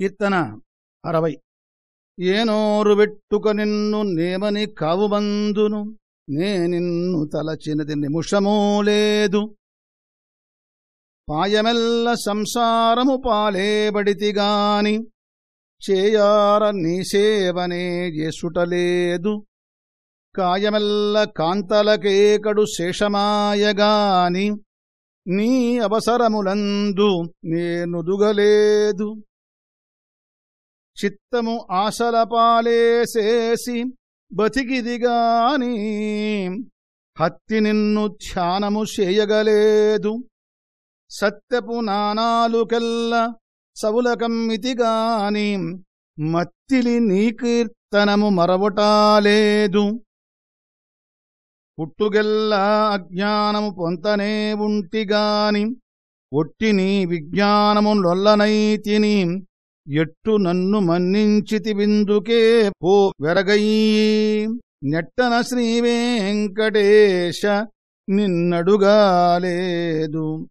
కీర్తన అరవై. ఏనోరు వెట్టుక నిన్ను నేమని కావుబందును నే నిన్ను తలచినది నిముషమూ లేదు. పాయమెల్ల సంసారము పాలేబడితిగాని చేయార నీ సేవనే చేసుటలేదు కాయమెల్ల కాంతలకేకడు శేషమాయగాని నీ అవసరములందు నేనుదుగలేదు. చిత్తము ఆశలపాలేసేసి బతికిదిగాని హత్తి నిన్ను ధ్యానము చేయగలేదు. సత్యపు నానాలుకెల్ల సవులకమ్మితిగాని మత్తిలి నీ కీర్తనము మరవటాలేదు పుట్టుగెల్లా అజ్ఞానము పొంతనే ఉంటిగాని ఒట్టి నీ విజ్ఞానము లొల్లనైతిని ఎట్టు నన్ను మన్నించితి బిందుకే పో వెరగయ్యి నెట్టన శ్రీవేంకటేశ నిన్నడుగాలేదు.